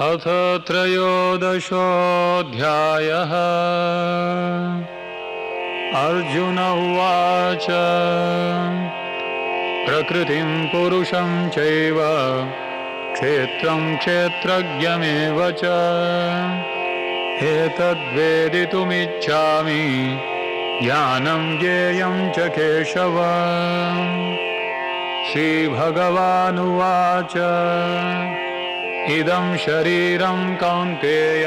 अथ त्रयोदशोऽध्यायः। अर्जुन उवाच, प्रकृतिं पुरुषं चैव, क्षेत्रं क्षेत्रज्ञमेव च। एतद्वेदितुमिच्छामि, ज्ञानं, ज्ञेयं च केशव। श्रीभगवानुवाच। इदं शरीरं कौन्तेय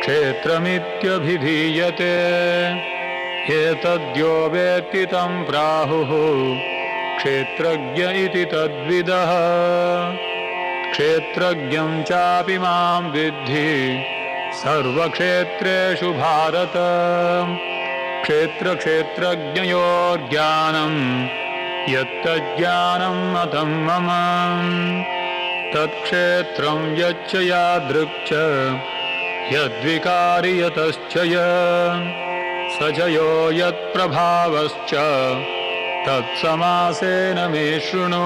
क्षेत्रमित्यभिधीयते। एतद्यो वेत्ति तं प्राहुः क्षेत्रज्ञ इति तद्विदः। क्षेत्रज्ञं चापि मां विद्धि सर्वक्षेत्रेषु भारत। क्षेत्रक्षेत्रज्ञयोर्ज्ञानम् यत्तज्ज्ञानं मतं मम तत्क्षेत्रं यच्च यादृक् यद्विकारि यत्प्रभावश्च, तत्समासेन मे शृणु।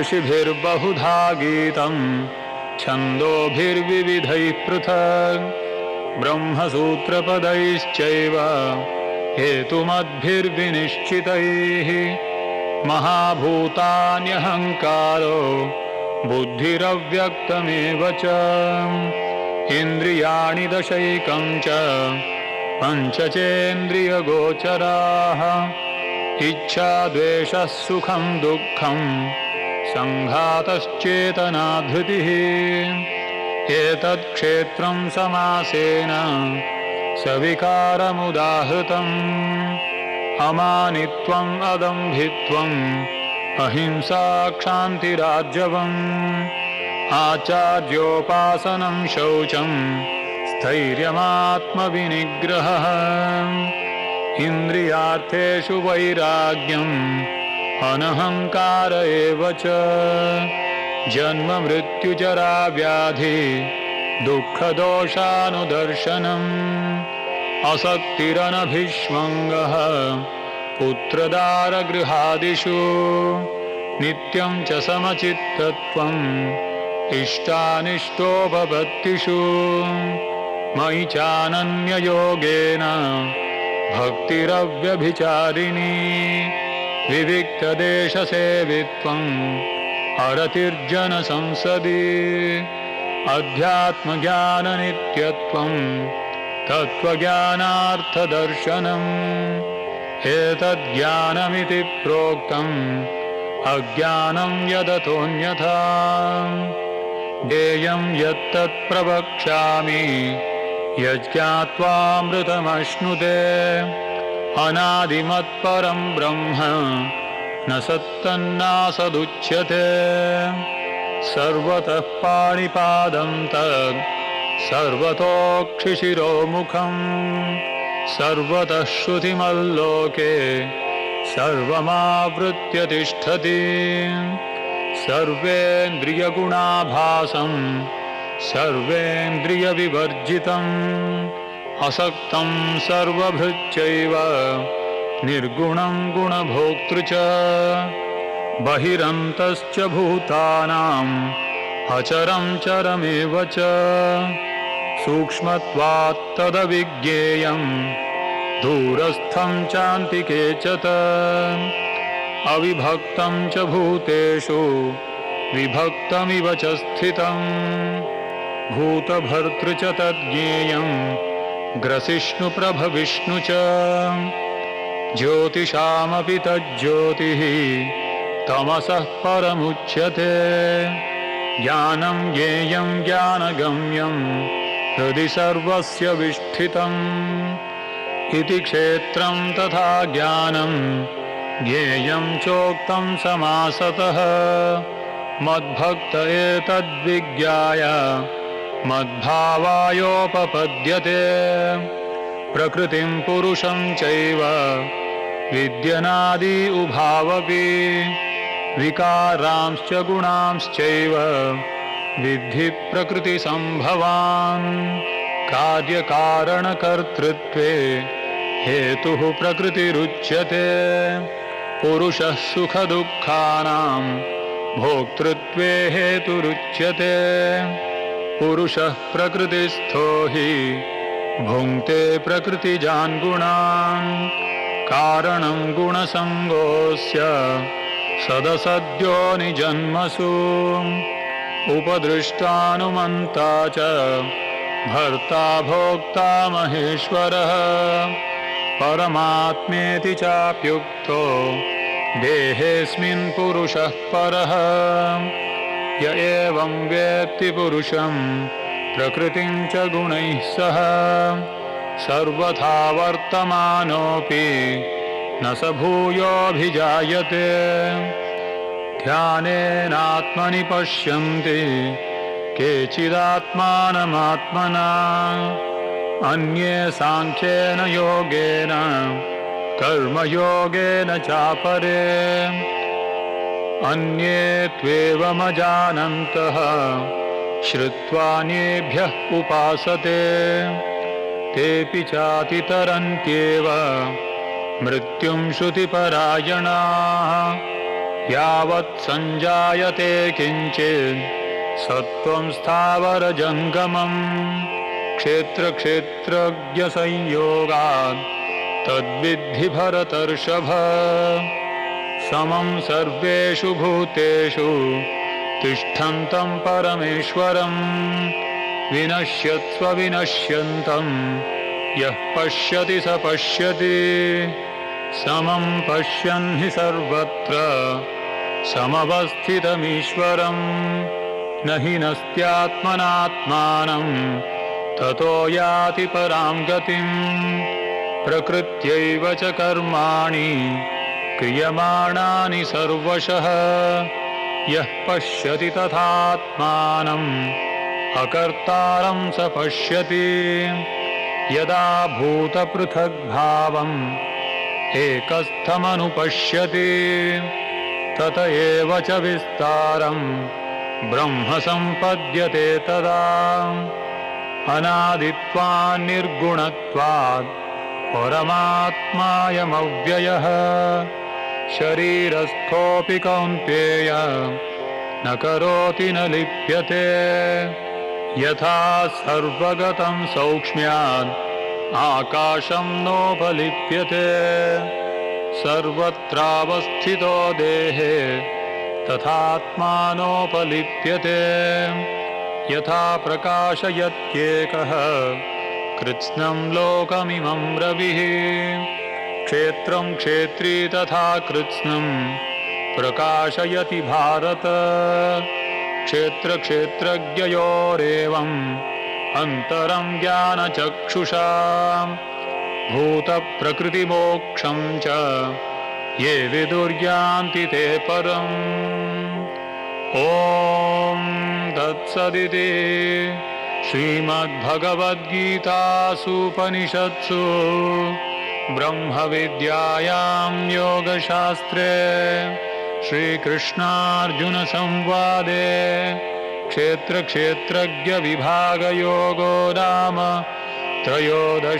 ऋषिभिर्बहुधा गीतम् छन्दोभिर्विविधैः पृथक्। ब्रह्मसूत्रपदैश्चैव, हेतुमद्भिर्विनिश्चितैः। महाभूतान्यहङ्कारो बुद्धिरव्यक्तमेव च। इन्द्रियाणि दशैकं च। पञ्चचेन्द्रियगोचराः। इच्छा द्वेषः सुखं दुःखं। सङ्घातश्चेतनाधृतिः एतत्क्षेत्रं समासेन सविकारमुदाहृतम्। अमानित्वम् अदम्भित्वम् अहिंसा क्षान्तिरार्जवम् आचार्योपासनं शौचं स्थैर्यमात्मविनिग्रहः। इन्द्रियार्थेषु वैराग्यम् अनहङ्कार एव च। जन्म मृत्युजरा व्याधि दुःखदोषानुदर्शनम् असक्तिरनभिष्वङ्गः पुत्रदारगृहादिषु नित्यं च समचित्तत्वम् इष्टानिष्टोपपत्तिषु मयि चानन्ययोगेन भक्तिरव्यभिचारिणी विविक्तदेशसेवित्वम् अरतिर्जनसंसदि अध्यात्मज्ञाननित्यत्वम् तत्त्वज्ञानार्थदर्शनम् एतज्ज्ञानमिति प्रोक्तम् अज्ञानं यदतोऽन्यथा। देयं यत्तत् प्रवक्ष्यामि यज्ञात्वामृतमश्नुते अनादिमत्परं ब्रह्म न सत्तन्नासदुच्यते। सर्वतः पाणिपादं तत् सर्वतोक्षिशिरोमुखम्। सर्वतः श्रुतिमल्लोके सर्वमावृत्य सर्वेन्द्रियगुणाभासं सर्वेन्द्रियविवर्जितम् असक्तं सर्वभृच्चैव निर्गुणं गुणभोक्तृ च, बहिरन्तश्च भूतानाम् अचरं चरमेव च। सूक्ष्मत्वात् तदविज्ञेयम् दूरस्थं चान्तिके च त अविभक्तं च भूतेषु विभक्तमिव च स्थितम् भूतभर्तृ च तज्ज्ञेयम् ग्रसिष्णुप्रभविष्णु च। ज्योतिषामपि तज्ज्योतिः तमसः परमुच्यते। ज्ञानं ज्ञेयं ज्ञानगम्यम् हृदि सर्वस्य विष्ठितम् इति क्षेत्रं तथा ज्ञानं, ज्ञेयं चोक्तं समासतः। मद्भक्त एतद्विज्ञाय, मद्भावायोपपद्यते। प्रकृतिं पुरुषं चैव, विद्यनादि उभावपि, विकारांश्च गुणांश्चैव, विद्धि प्रकृतिसम्भवान्। कार्यकारणकर्तृत्वे हेतुः प्रकृतिरुच्यते। पुरुषः सुखदुःखानां भोक्तृत्वे हेतुरुच्यते। पुरुषः प्रकृतिस्थो हि भुङ्क्ते प्रकृतिजान् कारणं गुणसङ्गोऽस्य सदसद्यो निजन्मसु। उपदृष्टानुमन्ता च भर्ता भोक्ता महेश्वरः। परमात्मेति चाप्युक्तो देहेऽस्मिन् पुरुषः परः। य एवं वेत्ति पुरुषं, प्रकृतिं च गुणैः सह। सर्वथा वर्तमानोऽपि, न स भूयोऽभिजायते। ध्यानेनात्मनि पश्यन्ति, केचिदात्मानमात्मना। अन्ये साङ्ख्येन योगेन, कर्मयोगेन चापरे। अन्ये त्वेवमजानन्तः श्रुत्वान्येभ्यः उपासते। तेऽपि चातितरन्त्येव, मृत्युं श्रुतिपरायणाः। यावत् सञ्जायते किञ्चित्, सत्त्वं स्थावरजङ्गमम् क्षेत्रक्षेत्रज्ञसंयोगात् तद्विद्धि भरतर्षभ। समं सर्वेषु भूतेषु तिष्ठन्तं परमेश्वरम् विनश्यत्स्व विनश्यन्तं यः पश्यति स पश्यति। समं पश्यन् हि सर्वत्र समवस्थितमीश्वरम् न हि नस्त्यात्मनात्मानं ततो याति परां गतिम्। प्रकृत्यैव च कर्माणि, क्रियमाणानि सर्वशः। यः पश्यति तथात्मानम् अकर्तारं स पश्यति। यदा भूतपृथग्भावम् एकस्थमनुपश्यति, तत एव च विस्तारम्। ब्रह्म सम्पद्यते तदा। अनादित्वान्निर्गुणत्वात् परमात्मायमव्ययः। शरीरस्थोऽपि कौन्तेय न करोति न लिप्यते। यथा सर्वगतं सौक्ष्म्यात् आकाशं नोपलिप्यते। सर्वत्रावस्थितो देहे तथात्मानोपलिप्यते यथा प्रकाशयत्येकः। कृत्स्नं लोकमिमं रविः। क्षेत्रं क्षेत्री तथा कृत्स्नं प्रकाशयति भारत। क्षेत्रक्षेत्रज्ञयोरेवम् अन्तरं ज्ञानचक्षुषा। भूतप्रकृतिमोक्षं च ये विदुर्यान्ति ते परम् ॐ तत्सदिति श्रीमद्भगवद्गीतासूपनिषत्सु ब्रह्मविद्यायां योगशास्त्रे श्रीकृष्णार्जुनसंवादे क्षेत्रक्षेत्रज्ञविभागयोगो नाम त्रयोदशोऽध्यायः